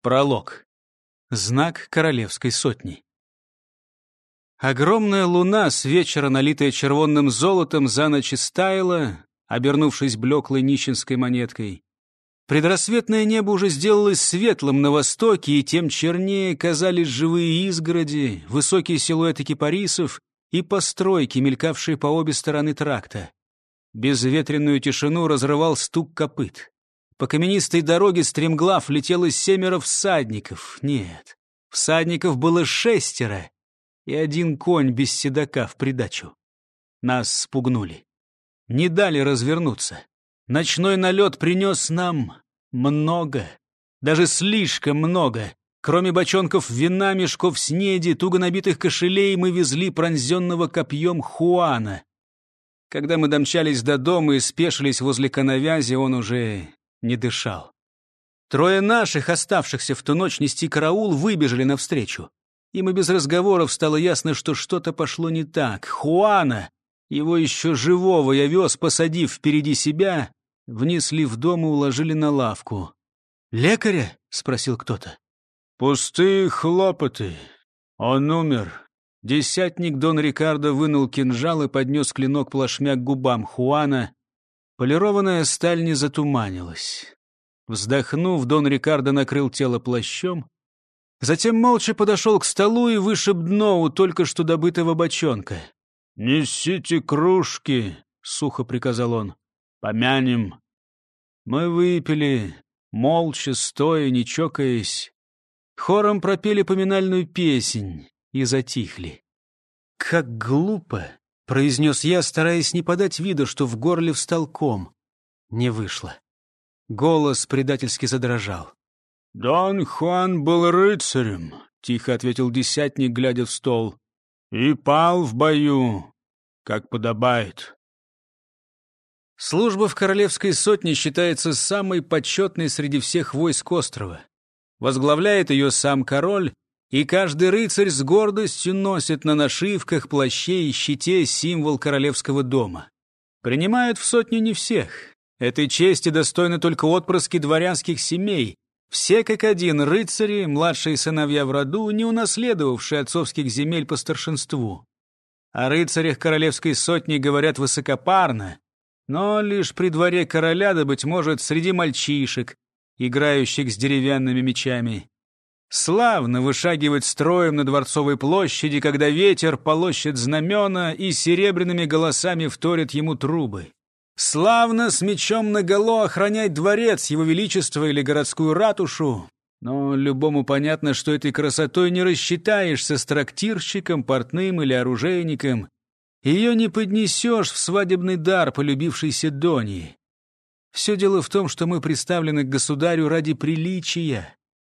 Пролог. Знак королевской сотни. Огромная луна, с вечера налитая червонным золотом, за ночь истаяла, обернувшись блеклой нищенской монеткой. Предрассветное небо уже сделалось светлым на востоке, и тем чернее казались живые изгороди, высокие силуэты кипарисов и постройки, мелькавшие по обе стороны тракта. Безветренную тишину разрывал стук копыт. По каменистой дороге стремглав летело семеро всадников. Нет, всадников было шестеро, и один конь без седока в придачу. Нас спугнули. Не дали развернуться. Ночной налет принес нам много, даже слишком много. Кроме бочонков вина, мешков снеди, туго набитых кошелей, мы везли пронзенного копьем Хуана. Когда мы домчались до дома и спешились возле коновязи, он уже не дышал. Трое наших, оставшихся в ту ночь нести караул, выбежали навстречу. Им и без разговоров стало ясно, что что-то пошло не так. Хуана, его еще живого я вез, посадив впереди себя, внесли в дом и уложили на лавку. «Лекаря?» — спросил кто-то. «Пустые хлопоты. Он умер». Десятник Дон Рикардо вынул кинжал и поднес клинок плашмя к губам Хуана. Полированная сталь не затуманилась. Вздохнув, Дон Рикардо накрыл тело плащом, затем молча подошел к столу и вышиб дно у только что добытого бочонка. «Несите кружки», — сухо приказал он, — «помянем». Мы выпили, молча, стоя, не чокаясь. Хором пропели поминальную песнь и затихли. Как глупо! Произнес я, стараясь не подать вида, что в горле встал ком. Не вышло. Голос предательски задрожал. «Дон Хуан был рыцарем», — тихо ответил десятник, глядя в стол, — «и пал в бою, как подобает». Служба в королевской сотне считается самой почетной среди всех войск острова. Возглавляет ее сам король, и каждый рыцарь с гордостью носит на нашивках, плаще и щите символ королевского дома. Принимают в сотню не всех. Этой чести достойны только отпрыски дворянских семей. Все как один рыцари, младшие сыновья в роду, не унаследовавшие отцовских земель по старшинству. О рыцарях королевской сотни говорят высокопарно, но лишь при дворе короля, да, быть может, среди мальчишек, играющих с деревянными мечами. Славно вышагивать строем на Дворцовой площади, когда ветер полощет знамена и серебряными голосами вторят ему трубы. Славно с мечом наголо охранять дворец, его величество или городскую ратушу. Но любому понятно, что этой красотой не рассчитаешься с трактирщиком, портным или оружейником. Ее не поднесешь в свадебный дар полюбившейся Донии. Все дело в том, что мы представлены к государю ради приличия,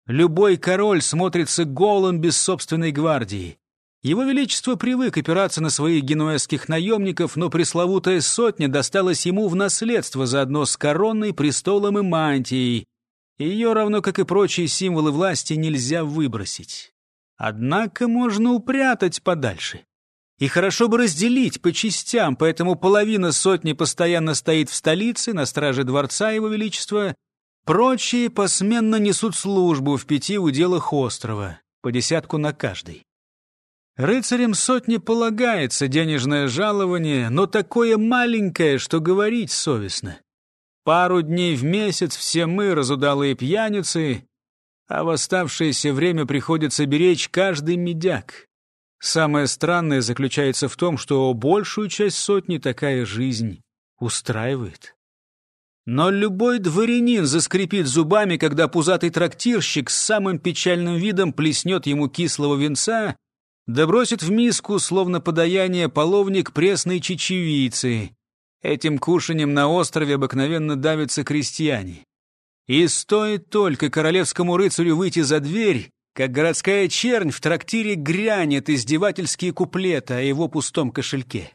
Любой король смотрится голым без собственной гвардии. Его Величество привык опираться на своих генуэзских наемников, но пресловутая сотня досталась ему в наследство заодно с короной, престолом и мантией. Ее, равно как и прочие символы власти, нельзя выбросить. Однако можно упрятать подальше. И хорошо бы разделить по частям, поэтому половина сотни постоянно стоит в столице, на страже дворца Его Величества, Прочие посменно несут службу в пяти уделах острова, по десятку на каждый. Рыцарям сотни полагается денежное жалование, но такое маленькое, что говорить совестно. Пару дней в месяц все мы, разудалые пьяницы, а в оставшееся время приходится беречь каждый медяк. Самое странное заключается в том, что большую часть сотни такая жизнь устраивает. Но любой дворянин заскрипит зубами, когда пузатый трактирщик с самым печальным видом плеснет ему кислого венца, да бросит в миску, словно подаяние, половник пресной чечевицы. Этим кушанием на острове обыкновенно давятся крестьяне. И стоит только королевскому рыцарю выйти за дверь, как городская чернь в трактире грянет издевательские куплеты о его пустом кошельке.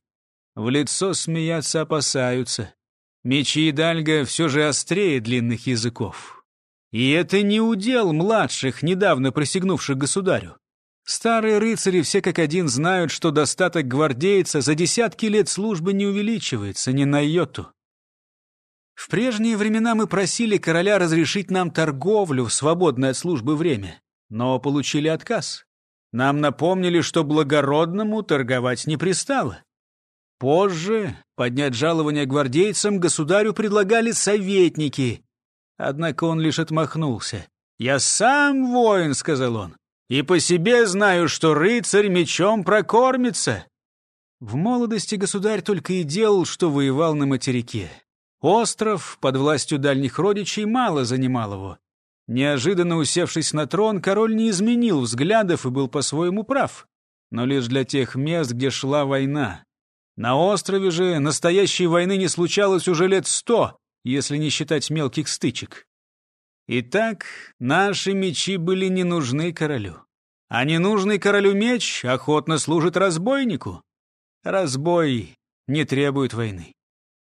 В лицо смеяться опасаются. Мечи Идальга все же острее длинных языков. И это не удел младших, недавно присягнувших государю. Старые рыцари все как один знают, что достаток гвардейца за десятки лет службы не увеличивается ни на йоту. В прежние времена мы просили короля разрешить нам торговлю в свободное от службы время, но получили отказ. Нам напомнили, что благородному торговать не пристало. Позже поднять жалование гвардейцам государю предлагали советники. Однако он лишь отмахнулся. «Я сам воин», — сказал он, — «и по себе знаю, что рыцарь мечом прокормится». В молодости государь только и делал, что воевал на материке. Остров под властью дальних родичей мало занимал его. Неожиданно усевшись на трон, король не изменил взглядов и был по-своему прав. Но лишь для тех мест, где шла война. На острове же настоящей войны не случалось уже лет сто, если не считать мелких стычек. Итак, наши мечи были не нужны королю. А ненужный королю меч охотно служит разбойнику. Разбой не требует войны.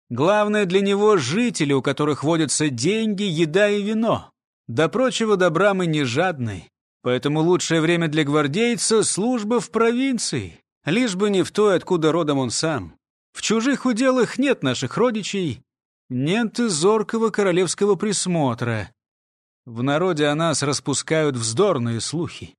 Главное для него — жители, у которых водятся деньги, еда и вино. До прочего добра мы не жадны, поэтому лучшее время для гвардейца — служба в провинции, лишь бы не в той, откуда родом он сам. В чужих уделах нет наших родичей, нет и зоркого королевского присмотра. В народе о нас распускают вздорные слухи.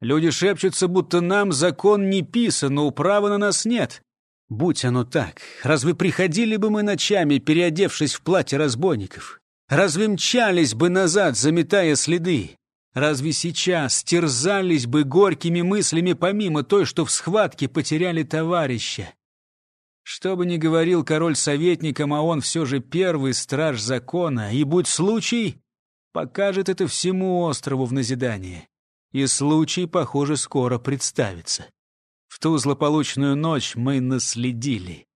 Люди шепчутся, будто нам закон не писан, но управы на нас нет. Будь оно так, разве приходили бы мы ночами, переодевшись в платье разбойников? Разве мчались бы назад, заметая следы? Разве сейчас терзались бы горькими мыслями помимо той, что в схватке потеряли товарища? Что бы ни говорил король советникам, а он все же первый страж закона, и будь случай, покажет это всему острову в назидание. И случай, похоже, скоро представится. В ту злополучную ночь мы наследили.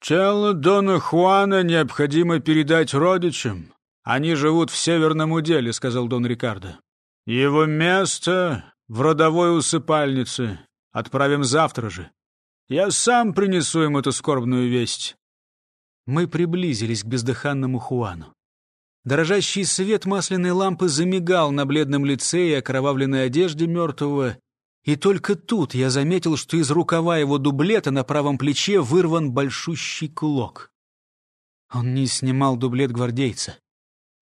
«Тело Дона Хуана необходимо передать родичам. Они живут в северном уделе», — сказал Дон Рикардо. «Его место в родовой усыпальнице. Отправим завтра же. Я сам принесу им эту скорбную весть». Мы приблизились к бездыханному Хуану. Дрожащий свет масляной лампы замигал на бледном лице и окровавленной одежде мертвого, и только тут я заметил, что из рукава его дублета на правом плече вырван большущий клок. Он не снимал дублет гвардейца.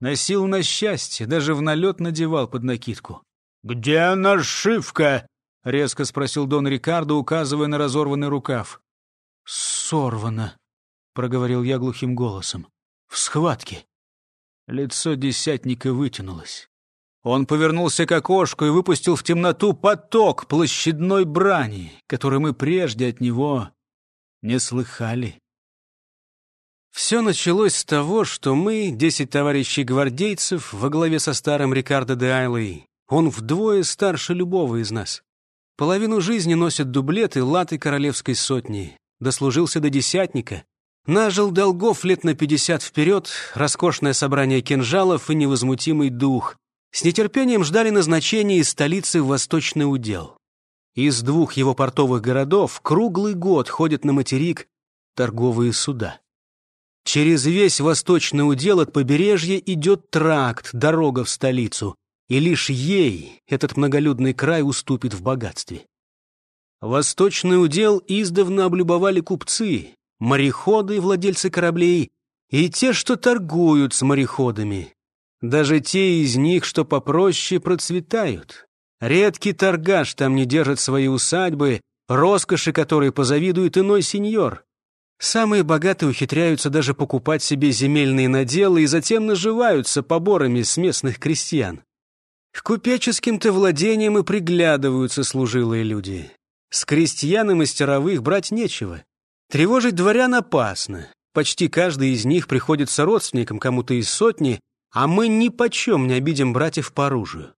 Носил на счастье, даже в налет надевал под накидку. «Где нашивка?» — резко спросил Дон Рикардо, указывая на разорванный рукав. «Сорвано», — проговорил я глухим голосом. «В схватке». Лицо десятника вытянулось. Он повернулся к окошку и выпустил в темноту поток площадной брани, который мы прежде от него не слыхали. Все началось с того, что мы, десять товарищей гвардейцев, во главе со старым Рикардо де Айлой, он вдвое старше любого из нас. Половину жизни носит дублеты латы королевской сотни, дослужился до десятника, нажил долгов лет на пятьдесят вперед, роскошное собрание кинжалов и невозмутимый дух, с нетерпением ждали назначения из столицы в Восточный удел. Из двух его портовых городов круглый год ходят на материк торговые суда. Через весь Восточный удел от побережья идет тракт, дорога в столицу, и лишь ей этот многолюдный край уступит в богатстве. Восточный удел издавна облюбовали купцы, мореходы и владельцы кораблей, и те, что торгуют с мореходами, даже те из них, что попроще, процветают. Редкий торгаш там не держит свои усадьбы, роскоши которой позавидует иной сеньор. Самые богатые ухитряются даже покупать себе земельные наделы и затем наживаются поборами с местных крестьян. К купеческим-то владениям и приглядываются служилые люди. С крестьян и мастеровых брать нечего. Тревожить дворян опасно. Почти каждый из них приходится родственником кому-то из сотни, а мы ни почем не обидим братьев по оружию.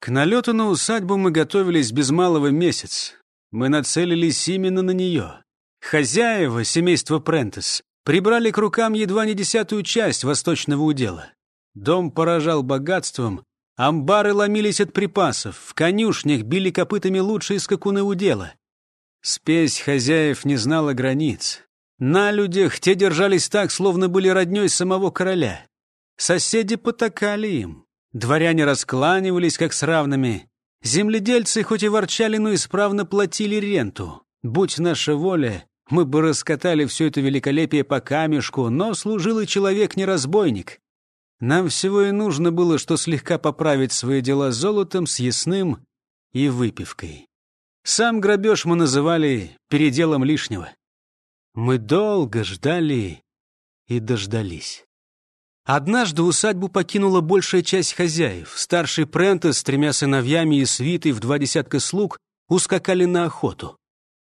К налету на усадьбу мы готовились без малого месяц. Мы нацелились именно на нее. Хозяева, семейство Прентес, прибрали к рукам едва не десятую часть восточного удела. Дом поражал богатством, амбары ломились от припасов, в конюшнях били копытами лучшие скакуны удела. Спесь хозяев не знала границ. На людях те держались так, словно были роднёй самого короля. Соседи потакали им. Дворяне раскланивались, как с равными. Земледельцы хоть и ворчали, но исправно платили ренту. Будь наша воля, Мы бы раскатали все это великолепие по камешку, но служил и человек-неразбойник. Нам всего и нужно было, что слегка поправить свои дела золотом, съестным и выпивкой. Сам грабеж мы называли переделом лишнего. Мы долго ждали и дождались. Однажды усадьбу покинула большая часть хозяев. Старший Прентес с тремя сыновьями и свитой в два десятка слуг ускакали на охоту.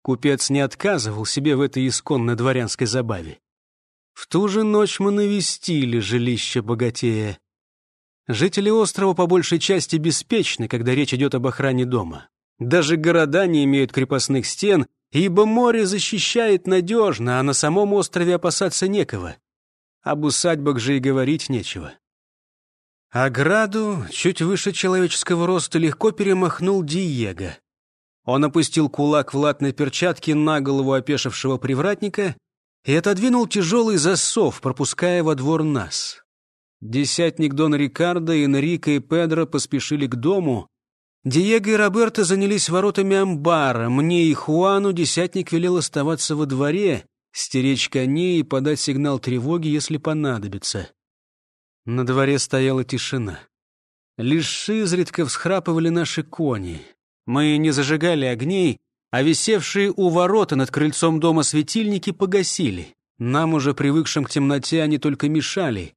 Купец не отказывал себе в этой исконно дворянской забаве. В ту же ночь мы навестили жилище богатея. Жители острова по большей части беспечны, когда речь идет об охране дома. Даже города не имеют крепостных стен, ибо море защищает надежно, а на самом острове опасаться некого. Об усадьбах же и говорить нечего. Ограду чуть выше человеческого роста легко перемахнул Диего. Он опустил кулак в латной перчатке на голову опешившего привратника и отодвинул тяжелый засов, пропуская во двор нас. Десятник Дон Рикардо, Энрико и Педро поспешили к дому. Диего и Роберто занялись воротами амбара. Мне и Хуану десятник велел оставаться во дворе, стеречь коней и подать сигнал тревоги, если понадобится. На дворе стояла тишина. Лишь изредка всхрапывали наши кони. Мы не зажигали огней, а висевшие у ворота над крыльцом дома светильники погасили. Нам, уже привыкшим к темноте, они только мешали.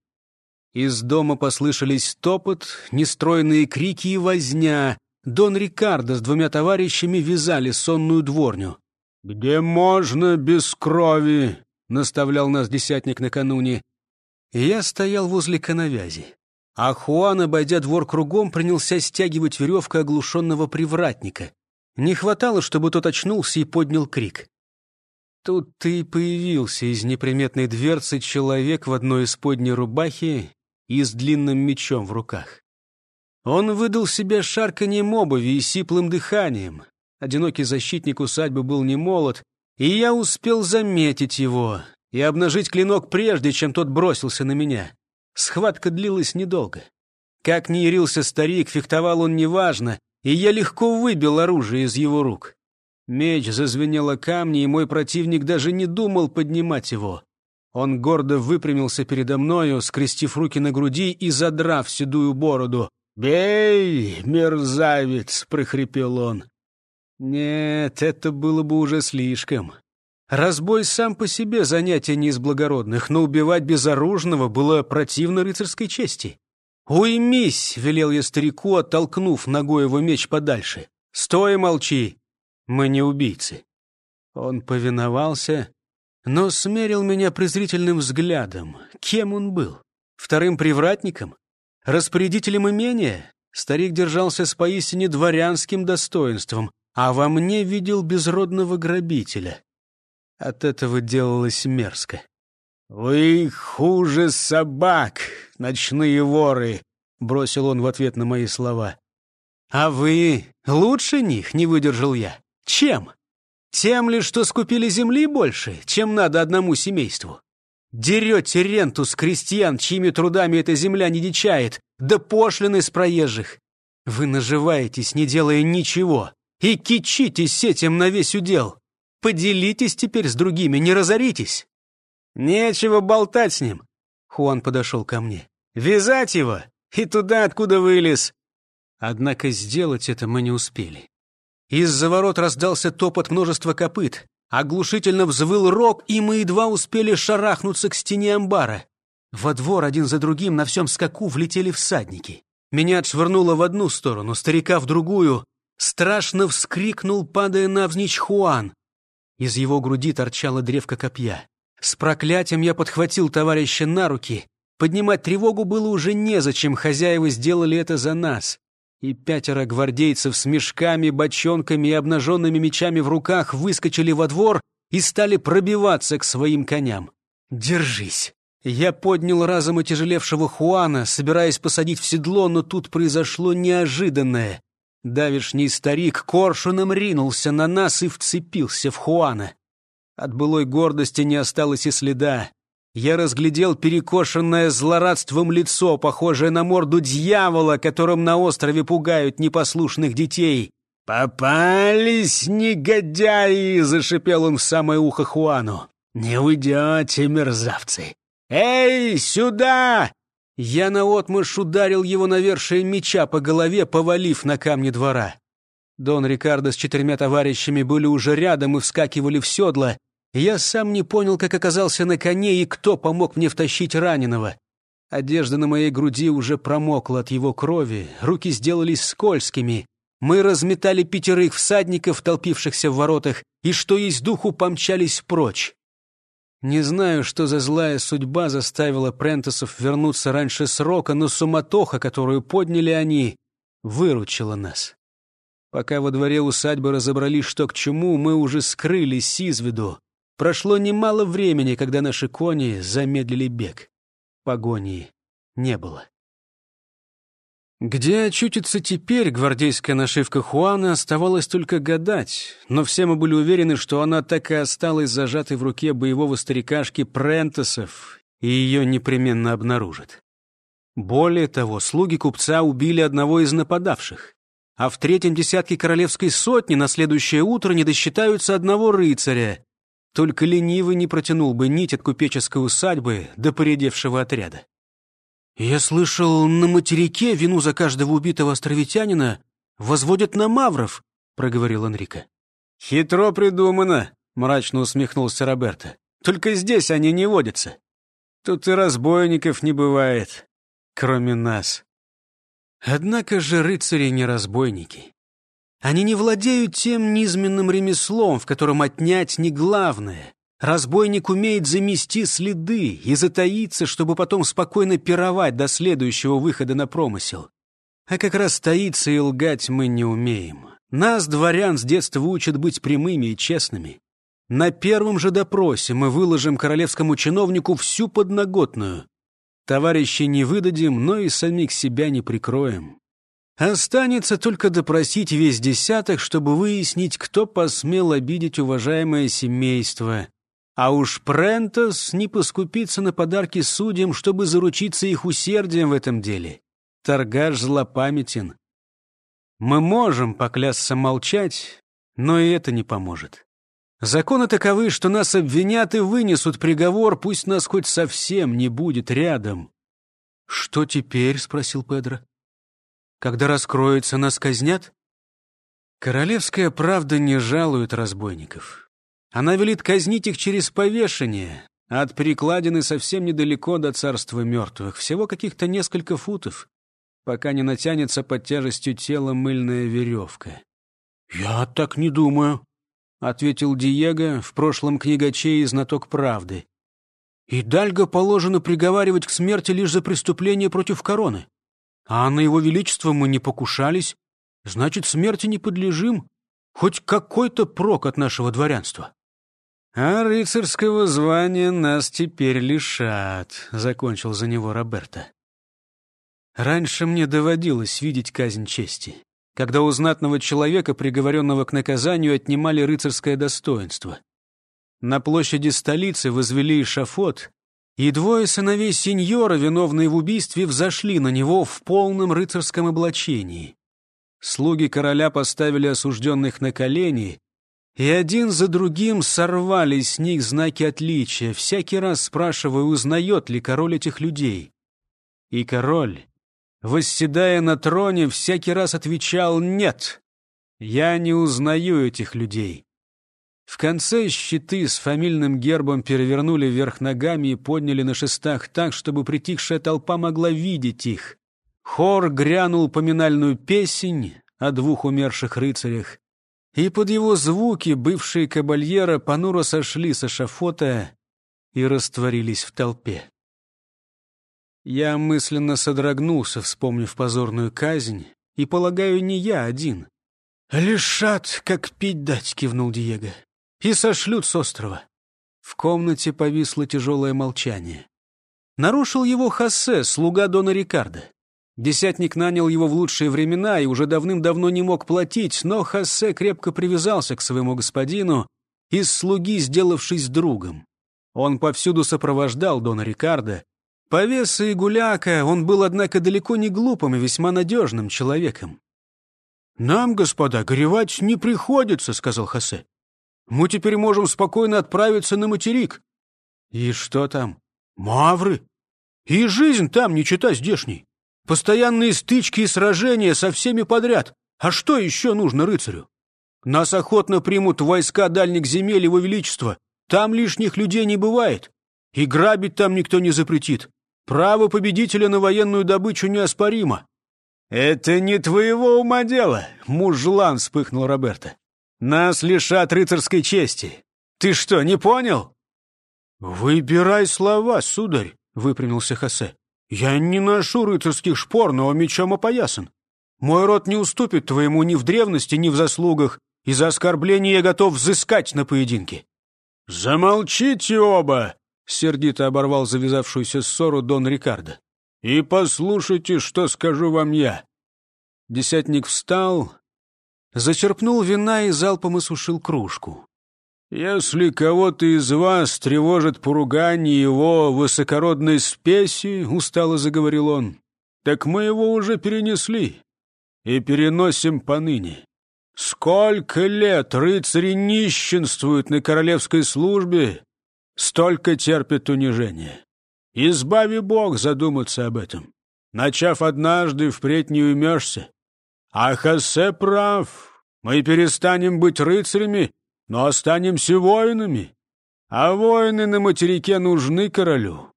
Из дома послышались топот, нестройные крики и возня. Дон Рикардо с двумя товарищами вязали сонную дворню. «Где можно без крови?» — наставлял нас десятник накануне. я стоял возле коновязи. А Хуан, обойдя двор кругом, принялся стягивать веревку оглушенного привратника. Не хватало, чтобы тот очнулся и поднял крик. Тут ты и появился из неприметной дверцы человек в одной из подней рубахи и с длинным мечом в руках. Он выдал себя шарканьем обуви и сиплым дыханием. Одинокий защитник усадьбы был не молод, и я успел заметить его и обнажить клинок прежде, чем тот бросился на меня. Схватка длилась недолго. Как ни ярился старик, фехтовал он неважно, и я легко выбил оружие из его рук. Меч зазвенел о камни, и мой противник даже не думал поднимать его. Он гордо выпрямился передо мною, скрестив руки на груди и задрав седую бороду. «Бей, мерзавец!» — прохрипел он. Нет, это было бы уже слишком. Разбой сам по себе занятие не из благородных, но убивать безоружного было противно рыцарской чести. «Уймись!» — велел я старику, оттолкнув ногой его меч подальше. «Стой, молчи! Мы не убийцы!» Он повиновался, но смерил меня презрительным взглядом. Кем он был? Вторым привратником? Распорядителем имения? Старик держался с поистине дворянским достоинством, а во мне видел безродного грабителя. От этого делалось мерзко. «Вы хуже собак, ночные воры!» — бросил он в ответ на мои слова. «А вы лучше них?» — не выдержал я. «Чем? Тем ли, что скупили земли больше, чем надо одному семейству? Дерете ренту с крестьян, чьими трудами эта земля не дичает, да пошлины с проезжих. Вы наживаетесь, не делая ничего, и кичитесь этим на весь удел. Поделитесь теперь с другими, не разоритесь. «Нечего болтать с ним!» Хуан подошел ко мне. «Вязать его! И туда, откуда вылез!» Однако сделать это мы не успели. Из-за ворот раздался топот множества копыт. Оглушительно взвыл рог, и мы едва успели шарахнуться к стене амбара. Во двор один за другим на всем скаку влетели всадники. Меня отшвырнуло в одну сторону, старика в другую. Страшно вскрикнул, падая навзничь Хуан. Из его груди торчала древко копья. С проклятием я подхватил товарища на руки. Поднимать тревогу было уже незачем, хозяева сделали это за нас. И пятеро гвардейцев с мешками, бочонками и обнаженными мечами в руках выскочили во двор и стали пробиваться к своим коням. «Держись!» Я поднял разом отяжелевшего Хуана, собираясь посадить в седло, но тут произошло неожиданное. Давишний старик коршуном ринулся на нас и вцепился в Хуана. От былой гордости не осталось и следа. Я разглядел перекошенное злорадством лицо, похожее на морду дьявола, которым на острове пугают непослушных детей. «Попались, негодяи!» — зашипел он в самое ухо Хуану. «Не уйдете, мерзавцы! Эй, сюда!» Я наотмашь ударил его навершие меча по голове, повалив на камни двора. Дон Рикардо с четырьмя товарищами были уже рядом и вскакивали в седло. Я сам не понял, как оказался на коне и кто помог мне втащить раненого. Одежда на моей груди уже промокла от его крови, руки сделались скользкими. Мы разметали пятерых всадников, толпившихся в воротах, и что есть духу помчались прочь. Не знаю, что за злая судьба заставила Прентесов вернуться раньше срока, но суматоха, которую подняли они, выручила нас. Пока во дворе усадьбы разобрались, что к чему, мы уже скрылись из виду. Прошло немало времени, когда наши кони замедлили бег. Погони не было. Где очутится теперь гвардейская нашивка Хуана, оставалось только гадать, но все мы были уверены, что она так и осталась зажатой в руке боевого старикашки Прентесов, и ее непременно обнаружат. Более того, слуги купца убили одного из нападавших, а в третьем десятке королевской сотни на следующее утро не досчитаются одного рыцаря. Только ленивый не протянул бы нить от купеческой усадьбы до поредевшего отряда. «Я слышал, на материке вину за каждого убитого островитянина возводят на мавров», — проговорил Энрико. «Хитро придумано», — мрачно усмехнулся Роберто. «Только здесь они не водятся. Тут и разбойников не бывает, кроме нас». Однако же рыцари не разбойники. Они не владеют тем низменным ремеслом, в котором отнять не главное. Разбойник умеет замести следы и затаиться, чтобы потом спокойно пировать до следующего выхода на промысел. А как раз таиться и лгать мы не умеем. Нас, дворян, с детства учат быть прямыми и честными. На первом же допросе мы выложим королевскому чиновнику всю подноготную. Товарищей не выдадим, но и самих себя не прикроем. Останется только допросить весь десяток, чтобы выяснить, кто посмел обидеть уважаемое семейство а уж Прентос не поскупится на подарки судьям, чтобы заручиться их усердием в этом деле. Торгаш злопамятен. Мы можем поклясться молчать, но и это не поможет. Законы таковы, что нас обвинят и вынесут приговор, пусть нас хоть совсем не будет рядом. «Что теперь?» — спросил Педро. «Когда раскроется, нас казнят?» Королевская правда не жалует разбойников. Она велит казнить их через повешение, от перекладины совсем недалеко до царства мертвых, всего каких-то несколько футов, пока не натянется под тяжестью тела мыльная веревка. «Я так не думаю», — ответил Диего, в прошлом книгачей и знаток правды. «И Дальго положено приговаривать к смерти лишь за преступление против короны. А на его величество мы не покушались, значит, смерти не подлежим, хоть какой-то прок от нашего дворянства». «А рыцарского звания нас теперь лишат», — закончил за него Роберто. «Раньше мне доводилось видеть казнь чести, когда у знатного человека, приговоренного к наказанию, отнимали рыцарское достоинство. На площади столицы возвели эшафот, и двое сыновей сеньора, виновные в убийстве, взошли на него в полном рыцарском облачении. Слуги короля поставили осужденных на колени и один за другим сорвали с них знаки отличия, всякий раз спрашивая, узнает ли король этих людей. И король, восседая на троне, всякий раз отвечал «нет». «Я не узнаю этих людей». В конце щиты с фамильным гербом перевернули вверх ногами и подняли на шестах так, чтобы притихшая толпа могла видеть их. Хор грянул поминальную песень о двух умерших рыцарях и под его звуки бывшие кабальера понуро сошли с эшафота и растворились в толпе. Я мысленно содрогнулся, вспомнив позорную казнь, и, полагаю, не я один. «Лишат, как пить дать», — кивнул Диего, — «и сошлют с острова». В комнате повисло тяжелое молчание. Нарушил его Хосе, слуга Дона Рикардо. Десятник нанял его в лучшие времена и уже давным-давно не мог платить, но Хосе крепко привязался к своему господину, из слуги сделавшись другом. Он повсюду сопровождал Дона Рикардо. Повеса и гуляка он был, однако, далеко не глупым и весьма надежным человеком. «Нам, господа, горевать не приходится», — сказал Хосе. «Мы теперь можем спокойно отправиться на материк». «И что там?» «Мавры. И жизнь там не чита здешней. Постоянные стычки и сражения со всеми подряд. А что еще нужно рыцарю? Нас охотно примут войска дальних земель его величества. Там лишних людей не бывает. И грабить там никто не запретит. Право победителя на военную добычу неоспоримо. «Это не твоего ума дело», — мужлан вспыхнул Роберто. «Нас лишат рыцарской чести. Ты что, не понял?» «Выбирай слова, сударь», — выпрямился Хосе. «Я не ношу рыцарских шпор, но мечом опоясан. Мой род не уступит твоему ни в древности, ни в заслугах, и за оскорбление я готов взыскать на поединке». «Замолчите оба!» — сердито оборвал завязавшуюся ссору Дон Рикардо. «И послушайте, что скажу вам я». Десятник встал, зачерпнул вина и залпом осушил кружку. «Если кого-то из вас тревожит поругание его высокородной спеси, — устало заговорил он, — так мы его уже перенесли и переносим поныне. Сколько лет рыцари нищенствуют на королевской службе, столько терпят унижение. Избави Бог задуматься об этом. Начав однажды, впредь не уймешься. А Хосе прав. Мы перестанем быть рыцарями, но останемся воинами. А воины на материке нужны королю.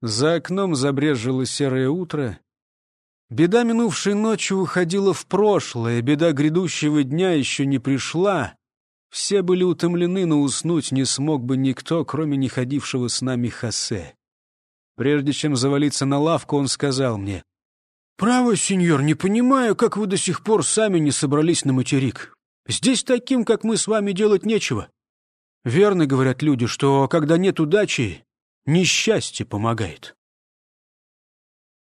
За окном забрежило серое утро, Беда минувшей ночи уходила в прошлое, беда грядущего дня еще не пришла. Все были утомлены, но уснуть не смог бы никто, кроме не ходившего с нами Хосе. Прежде чем завалиться на лавку, он сказал мне, «Право, сеньор, не понимаю, как вы до сих пор сами не собрались на материк. Здесь таким, как мы с вами, делать нечего. Верно говорят люди, что когда нет удачи, несчастье помогает».